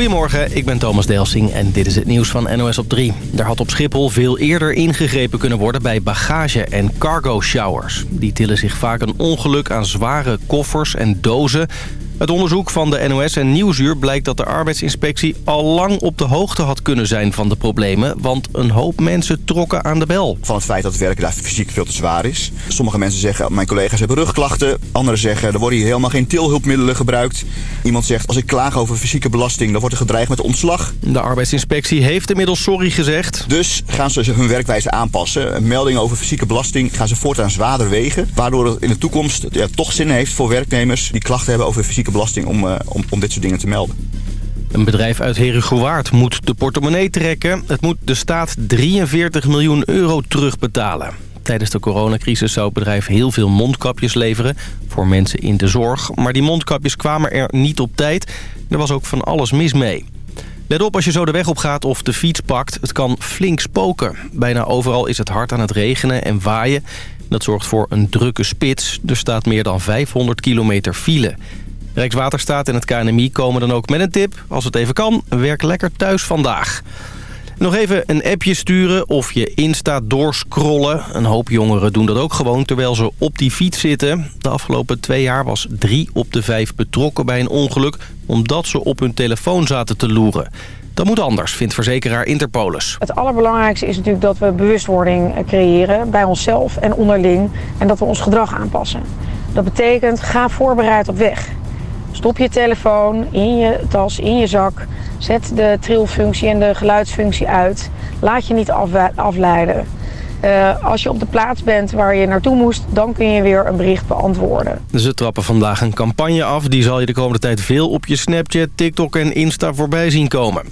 Goedemorgen, ik ben Thomas Delsing en dit is het nieuws van NOS op 3. Er had op Schiphol veel eerder ingegrepen kunnen worden bij bagage- en cargo showers. Die tillen zich vaak een ongeluk aan zware koffers en dozen... Het onderzoek van de NOS en Nieuwsuur blijkt dat de arbeidsinspectie al lang op de hoogte had kunnen zijn van de problemen. Want een hoop mensen trokken aan de bel. Van het feit dat het werken daar fysiek veel te zwaar is. Sommige mensen zeggen, mijn collega's hebben rugklachten. Anderen zeggen, er worden hier helemaal geen tilhulpmiddelen gebruikt. Iemand zegt, als ik klaag over fysieke belasting, dan wordt er gedreigd met ontslag. De arbeidsinspectie heeft inmiddels sorry gezegd. Dus gaan ze hun werkwijze aanpassen. Meldingen over fysieke belasting gaan ze voortaan zwaarder wegen. Waardoor het in de toekomst ja, toch zin heeft voor werknemers die klachten hebben over fysieke belasting om, uh, om, om dit soort dingen te melden. Een bedrijf uit Herugewaard moet de portemonnee trekken. Het moet de staat 43 miljoen euro terugbetalen. Tijdens de coronacrisis zou het bedrijf heel veel mondkapjes leveren voor mensen in de zorg. Maar die mondkapjes kwamen er niet op tijd. Er was ook van alles mis mee. Let op als je zo de weg op gaat of de fiets pakt. Het kan flink spoken. Bijna overal is het hard aan het regenen en waaien. Dat zorgt voor een drukke spits. Er staat meer dan 500 kilometer file. Rijkswaterstaat en het KNMI komen dan ook met een tip. Als het even kan, werk lekker thuis vandaag. Nog even een appje sturen of je Insta doorscrollen. Een hoop jongeren doen dat ook gewoon terwijl ze op die fiets zitten. De afgelopen twee jaar was drie op de vijf betrokken bij een ongeluk... omdat ze op hun telefoon zaten te loeren. Dat moet anders, vindt verzekeraar Interpolis. Het allerbelangrijkste is natuurlijk dat we bewustwording creëren bij onszelf en onderling. En dat we ons gedrag aanpassen. Dat betekent, ga voorbereid op weg. Stop je telefoon in je tas, in je zak. Zet de trilfunctie en de geluidsfunctie uit. Laat je niet afleiden. Uh, als je op de plaats bent waar je naartoe moest, dan kun je weer een bericht beantwoorden. Ze trappen vandaag een campagne af. Die zal je de komende tijd veel op je Snapchat, TikTok en Insta voorbij zien komen.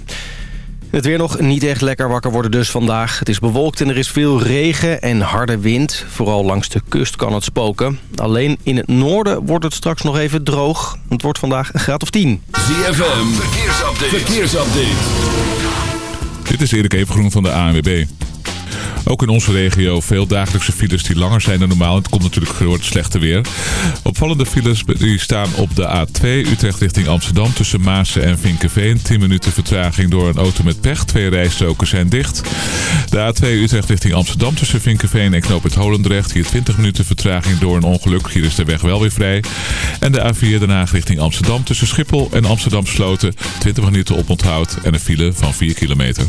Het weer nog niet echt lekker wakker worden dus vandaag. Het is bewolkt en er is veel regen en harde wind. Vooral langs de kust kan het spoken. Alleen in het noorden wordt het straks nog even droog. Het wordt vandaag een graad of 10. ZFM, verkeersupdate. verkeersupdate. Dit is Erik Evengroen van de ANWB. Ook in onze regio veel dagelijkse files die langer zijn dan normaal. Het komt natuurlijk door het slechte weer. Opvallende files die staan op de A2 Utrecht richting Amsterdam tussen Maasen en Vinkenveen. 10 minuten vertraging door een auto met pech. Twee rijstroken zijn dicht. De A2 Utrecht richting Amsterdam tussen Vinkenveen en Knoop het Holendrecht. Hier 20 minuten vertraging door een ongeluk. Hier is de weg wel weer vrij. En de A4 Den Haag richting Amsterdam tussen Schiphol en Amsterdam Sloten. 20 minuten op onthoud en een file van 4 kilometer.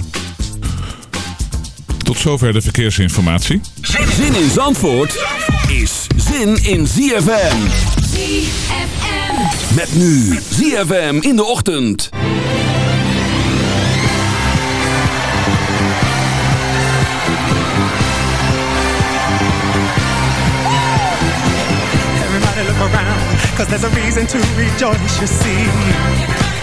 Tot zover de verkeersinformatie. Zin in Zandvoort is zin in ZFM. ZFM. Met nu ZFM in de ochtend. Everybody look around, cause there's a reason to rejoice, you see.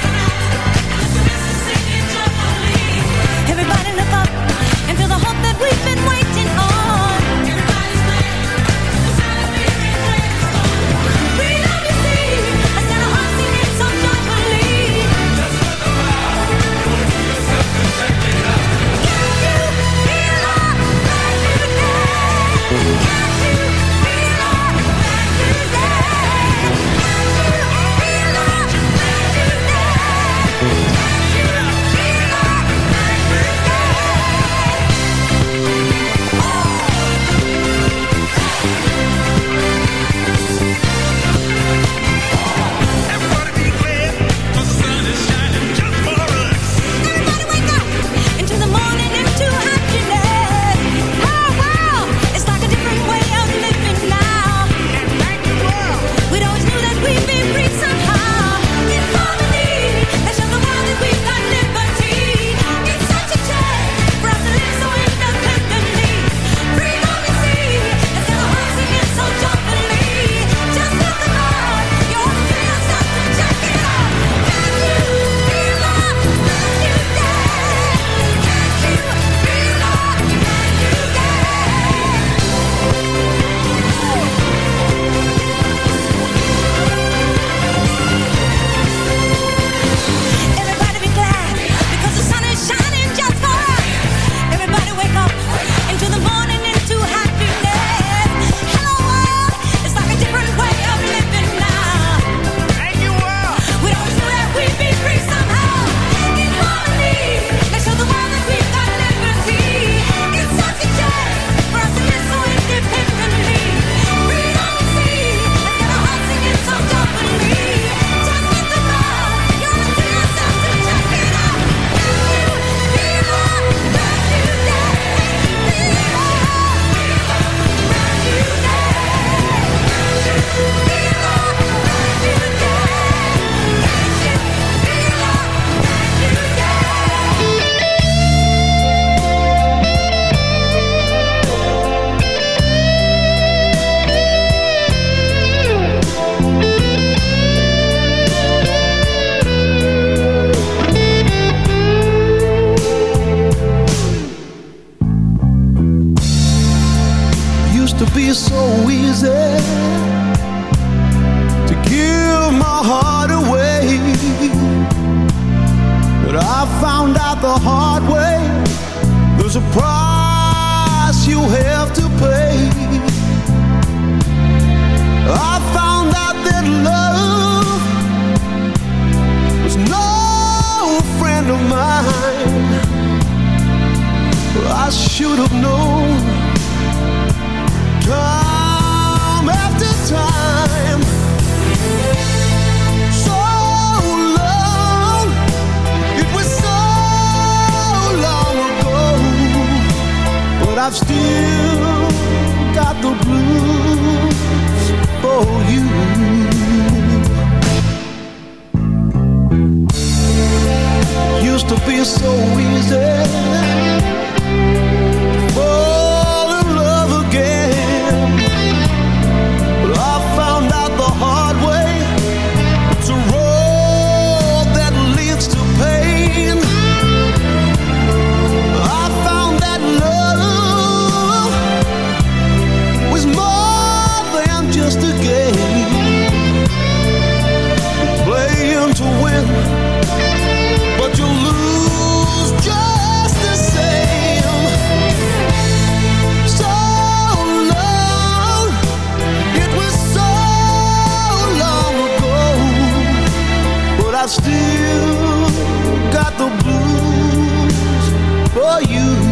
For you.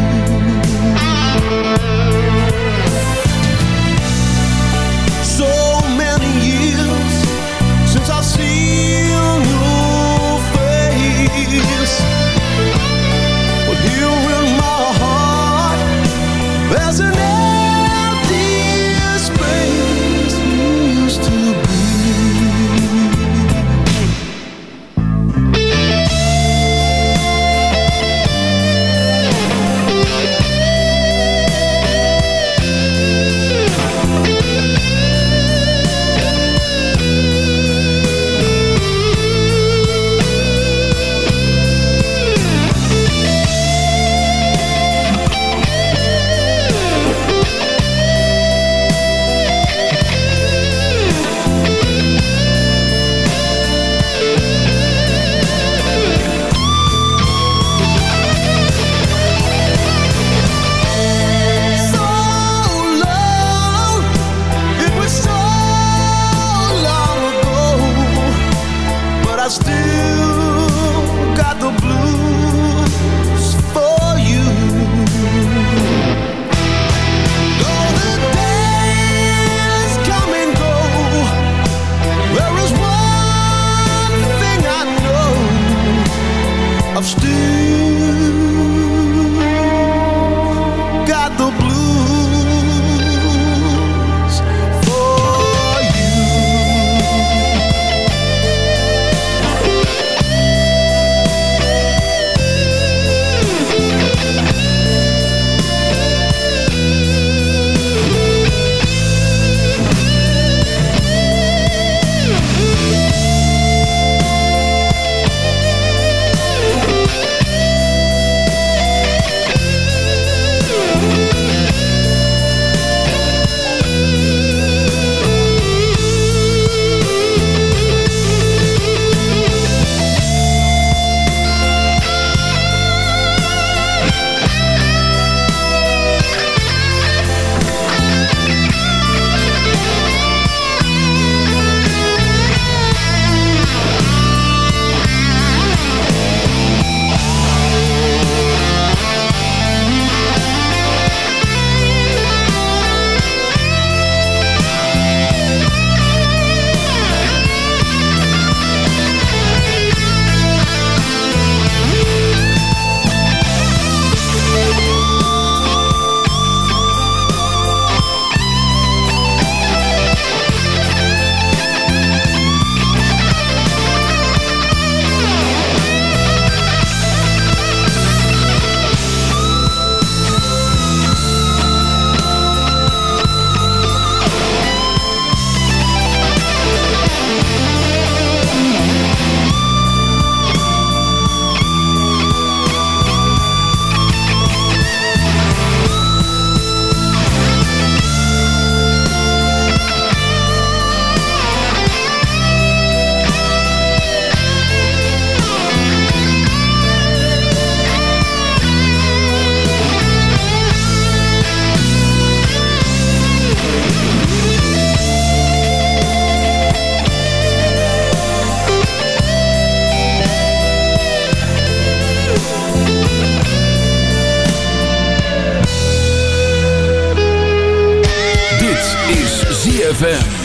ZFM.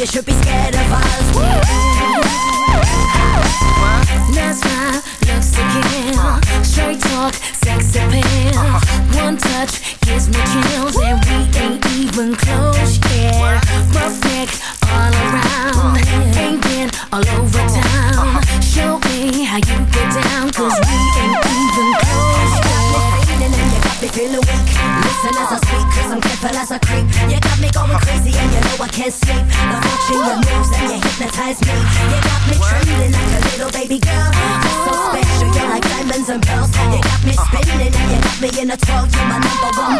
You should be scared. eyes blue. You got me trembling like a little baby girl. You're so special, you're like diamonds and pearls. You got me spinning and you got me in a twirl. You're my number one